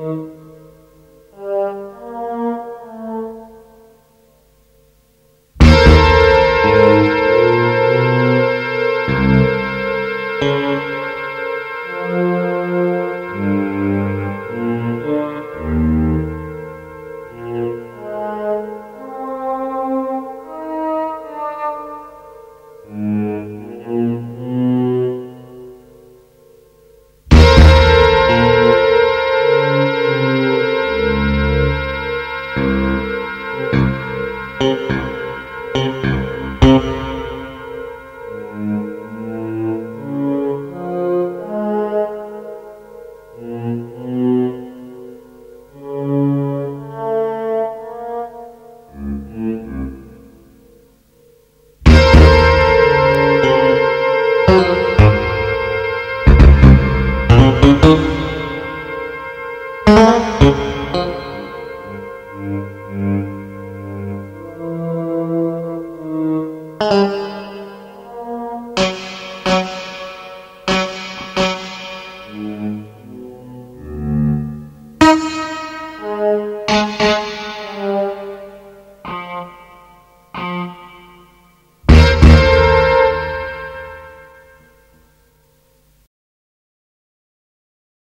Mm-hmm. Thank ờ. you.